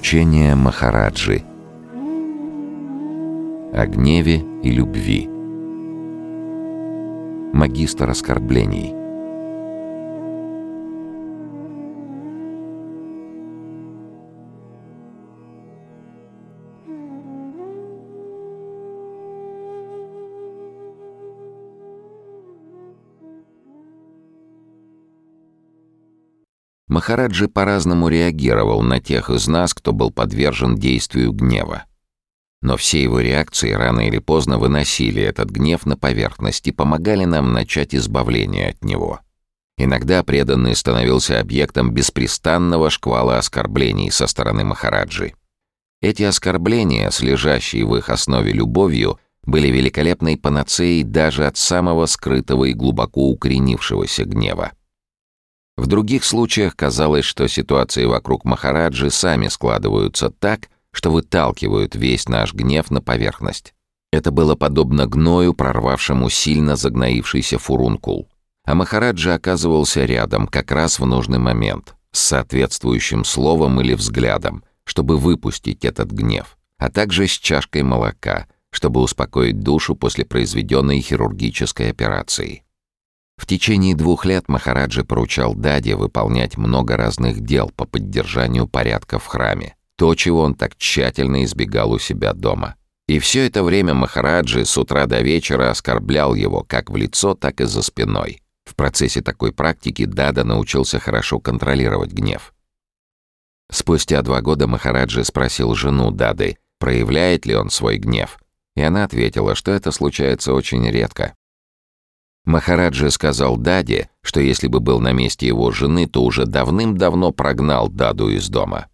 Учение Махараджи. О гневе и любви. Магистр оскорблений Махараджи по-разному реагировал на тех из нас, кто был подвержен действию гнева. Но все его реакции рано или поздно выносили этот гнев на поверхность и помогали нам начать избавление от него. Иногда преданный становился объектом беспрестанного шквала оскорблений со стороны Махараджи. Эти оскорбления, с лежащей в их основе любовью, были великолепной панацеей даже от самого скрытого и глубоко укоренившегося гнева. В других случаях казалось, что ситуации вокруг Махараджи сами складываются так, что выталкивают весь наш гнев на поверхность. Это было подобно гною, прорвавшему сильно загноившийся фурункул. А Махараджи оказывался рядом как раз в нужный момент, с соответствующим словом или взглядом, чтобы выпустить этот гнев, а также с чашкой молока, чтобы успокоить душу после произведенной хирургической операции. В течение двух лет Махараджи поручал Даде выполнять много разных дел по поддержанию порядка в храме, то, чего он так тщательно избегал у себя дома. И все это время Махараджи с утра до вечера оскорблял его как в лицо, так и за спиной. В процессе такой практики Дада научился хорошо контролировать гнев. Спустя два года Махараджи спросил жену Дады, проявляет ли он свой гнев, и она ответила, что это случается очень редко. Махараджа сказал Даде, что если бы был на месте его жены, то уже давным-давно прогнал Даду из дома.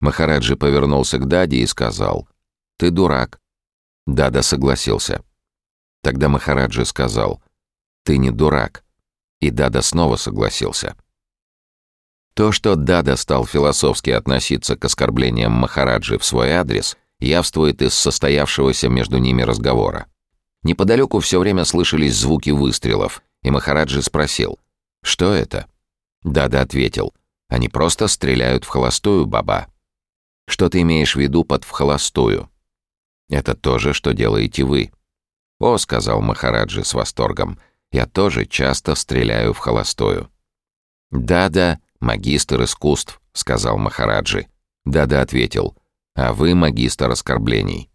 Махараджи повернулся к Даде и сказал, «Ты дурак». Дада согласился. Тогда Махараджи сказал, «Ты не дурак». И Дада снова согласился. То, что Дада стал философски относиться к оскорблениям Махараджи в свой адрес, явствует из состоявшегося между ними разговора. Неподалеку все время слышались звуки выстрелов, и Махараджи спросил, «Что это?» Дада ответил, «Они просто стреляют в холостую, баба». «Что ты имеешь в виду под «в холостую»?» «Это то же, что делаете вы». «О», — сказал Махараджи с восторгом, «я тоже часто стреляю в холостую». «Да-да, магистр искусств», — сказал Махараджи. Дада ответил, «А вы магистр оскорблений».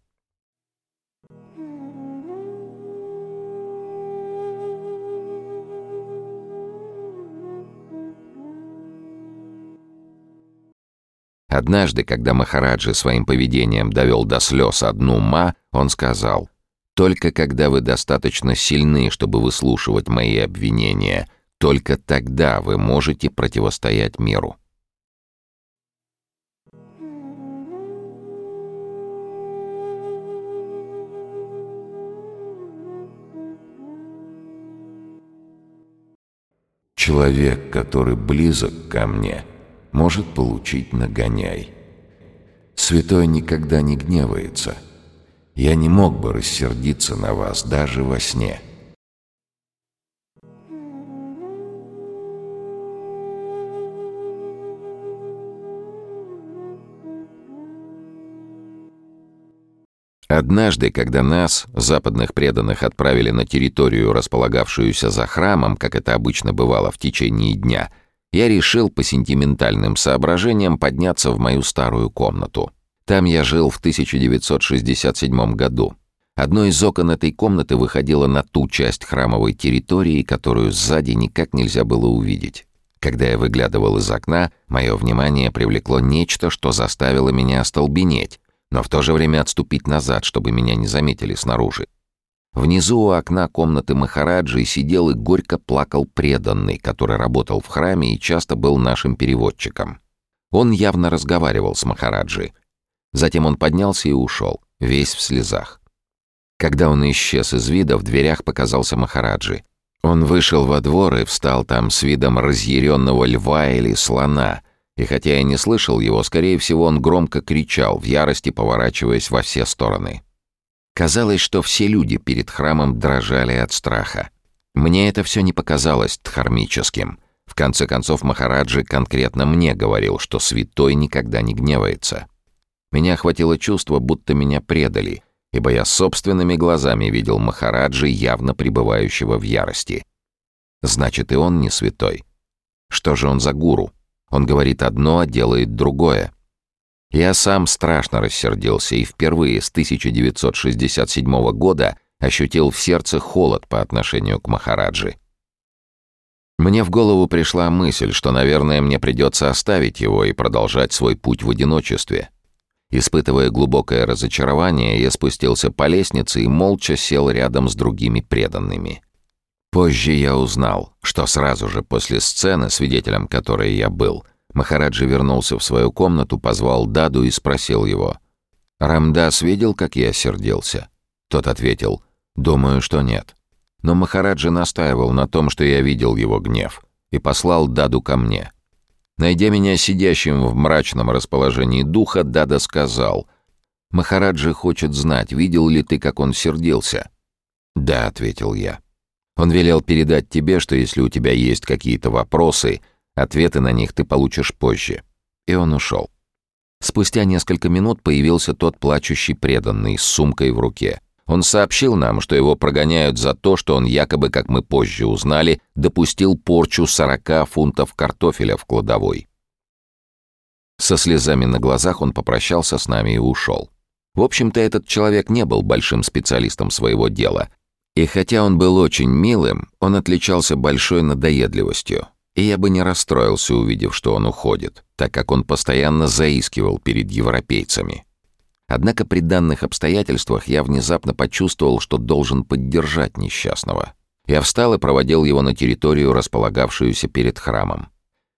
Однажды, когда Махараджи своим поведением довел до слез одну ма, он сказал, «Только когда вы достаточно сильны, чтобы выслушивать мои обвинения, только тогда вы можете противостоять миру». Человек, который близок ко мне — может получить нагоняй. Святой никогда не гневается. Я не мог бы рассердиться на вас даже во сне. Однажды, когда нас, западных преданных, отправили на территорию, располагавшуюся за храмом, как это обычно бывало в течение дня — я решил по сентиментальным соображениям подняться в мою старую комнату. Там я жил в 1967 году. Одно из окон этой комнаты выходило на ту часть храмовой территории, которую сзади никак нельзя было увидеть. Когда я выглядывал из окна, мое внимание привлекло нечто, что заставило меня остолбенеть, но в то же время отступить назад, чтобы меня не заметили снаружи. Внизу у окна комнаты Махараджи сидел и горько плакал преданный, который работал в храме и часто был нашим переводчиком. Он явно разговаривал с Махараджи. Затем он поднялся и ушел, весь в слезах. Когда он исчез из вида, в дверях показался Махараджи. Он вышел во двор и встал там с видом разъяренного льва или слона, и хотя я не слышал его, скорее всего, он громко кричал, в ярости поворачиваясь во все стороны. Казалось, что все люди перед храмом дрожали от страха. Мне это все не показалось дхармическим. В конце концов, Махараджи конкретно мне говорил, что святой никогда не гневается. Меня охватило чувство, будто меня предали, ибо я собственными глазами видел Махараджи, явно пребывающего в ярости. Значит, и он не святой. Что же он за гуру? Он говорит одно, а делает другое. Я сам страшно рассердился и впервые с 1967 года ощутил в сердце холод по отношению к Махараджи. Мне в голову пришла мысль, что, наверное, мне придется оставить его и продолжать свой путь в одиночестве. Испытывая глубокое разочарование, я спустился по лестнице и молча сел рядом с другими преданными. Позже я узнал, что сразу же после сцены, свидетелем которой я был, Махараджи вернулся в свою комнату, позвал Даду и спросил его. «Рамдас видел, как я сердился?» Тот ответил, «Думаю, что нет». Но Махараджи настаивал на том, что я видел его гнев, и послал Даду ко мне. Найдя меня сидящим в мрачном расположении духа, Дада сказал, «Махараджи хочет знать, видел ли ты, как он сердился?» «Да», — ответил я. «Он велел передать тебе, что если у тебя есть какие-то вопросы, ответы на них ты получишь позже». И он ушел. Спустя несколько минут появился тот плачущий преданный с сумкой в руке. Он сообщил нам, что его прогоняют за то, что он якобы, как мы позже узнали, допустил порчу 40 фунтов картофеля в кладовой. Со слезами на глазах он попрощался с нами и ушел. В общем-то, этот человек не был большим специалистом своего дела. И хотя он был очень милым, он отличался большой надоедливостью. И я бы не расстроился, увидев, что он уходит, так как он постоянно заискивал перед европейцами. Однако при данных обстоятельствах я внезапно почувствовал, что должен поддержать несчастного. Я встал и проводил его на территорию, располагавшуюся перед храмом.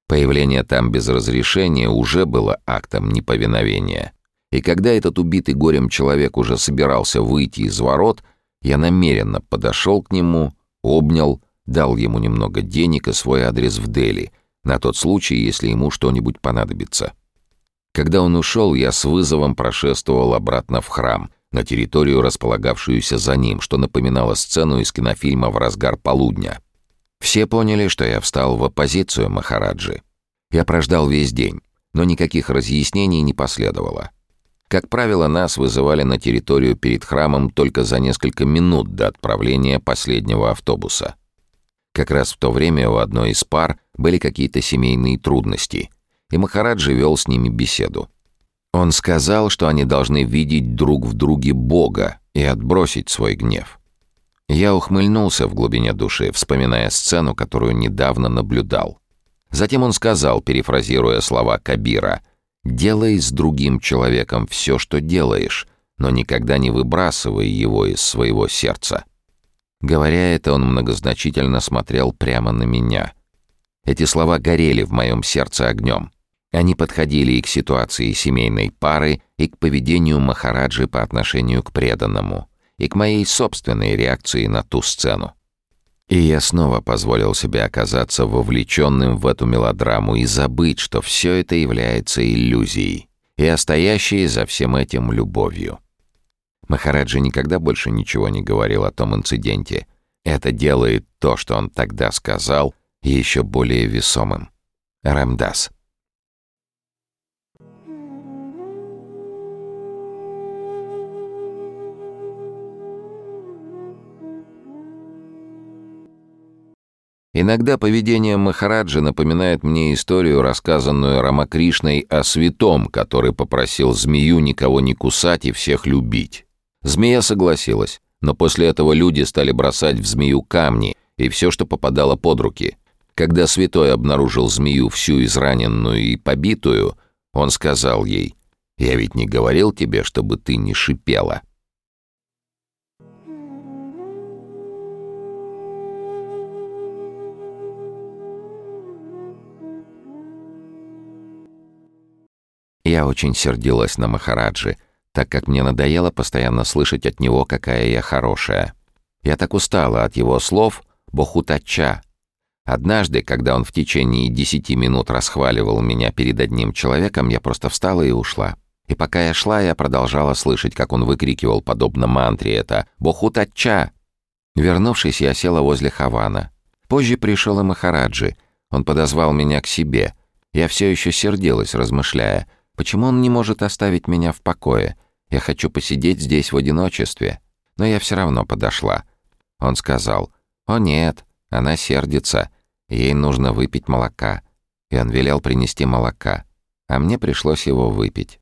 Появление там без разрешения уже было актом неповиновения. И когда этот убитый горем человек уже собирался выйти из ворот, я намеренно подошел к нему, обнял, дал ему немного денег и свой адрес в Дели, на тот случай, если ему что-нибудь понадобится. Когда он ушел, я с вызовом прошествовал обратно в храм, на территорию, располагавшуюся за ним, что напоминало сцену из кинофильма «В разгар полудня». Все поняли, что я встал в оппозицию Махараджи. Я прождал весь день, но никаких разъяснений не последовало. Как правило, нас вызывали на территорию перед храмом только за несколько минут до отправления последнего автобуса. Как раз в то время у одной из пар были какие-то семейные трудности, и Махараджи вел с ними беседу. Он сказал, что они должны видеть друг в друге Бога и отбросить свой гнев. Я ухмыльнулся в глубине души, вспоминая сцену, которую недавно наблюдал. Затем он сказал, перефразируя слова Кабира, «Делай с другим человеком все, что делаешь, но никогда не выбрасывай его из своего сердца». Говоря это, он многозначительно смотрел прямо на меня. Эти слова горели в моем сердце огнем. Они подходили и к ситуации семейной пары, и к поведению Махараджи по отношению к преданному, и к моей собственной реакции на ту сцену. И я снова позволил себе оказаться вовлеченным в эту мелодраму и забыть, что все это является иллюзией, и остоящей за всем этим любовью. Махараджи никогда больше ничего не говорил о том инциденте. Это делает то, что он тогда сказал, еще более весомым. Рамдас. Иногда поведение Махараджа напоминает мне историю, рассказанную Рамакришной о святом, который попросил змею никого не кусать и всех любить. Змея согласилась, но после этого люди стали бросать в змею камни и все, что попадало под руки. Когда святой обнаружил змею всю израненную и побитую, он сказал ей, «Я ведь не говорил тебе, чтобы ты не шипела». Я очень сердилась на Махараджи, так как мне надоело постоянно слышать от него, какая я хорошая. Я так устала от его слов «бохутача». Однажды, когда он в течение десяти минут расхваливал меня перед одним человеком, я просто встала и ушла. И пока я шла, я продолжала слышать, как он выкрикивал, подобно мантре, это «Бохутача!». Вернувшись, я села возле Хавана. Позже пришел и Махараджи. Он подозвал меня к себе. Я все еще сердилась, размышляя, почему он не может оставить меня в покое. Я хочу посидеть здесь в одиночестве. Но я все равно подошла. Он сказал, «О нет, она сердится, ей нужно выпить молока». И он велел принести молока, а мне пришлось его выпить.